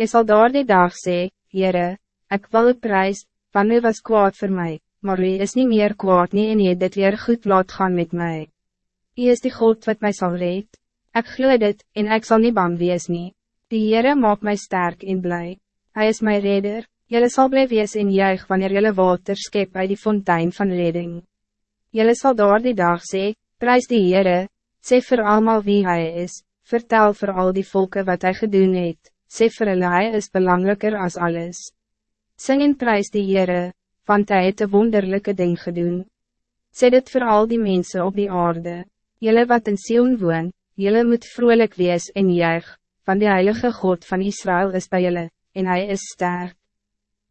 Je zal daar die dag zeggen, Jere, ik wil het prijs, van u was kwaad voor mij, maar u is niet meer kwaad nie en je dit weer goed laat gaan met mij. U is die God wat mij zal red. Ik glo dit, en ik zal niet bang wees nie. Die Heere maakt mij sterk en blij. Hij is mijn redder, Jelle zal blij wees en juig wanneer jelle water skep uit die fontein van redding. Jelle zal door die dag sê, prijs die Heere, sê voor allemaal wie hij is, vertel voor al die volken wat hij gedoen het, sê vir hulle hy is belangrijker als alles. Sing en prijs die Heere, want hij het een wonderlijke ding gedoen. Sê dit voor al die mensen op die aarde, jelle wat in Sion woon, jelle moet vrolijk wees en juig, van die Heilige God van Israël is bij jelle, en hij is sterk.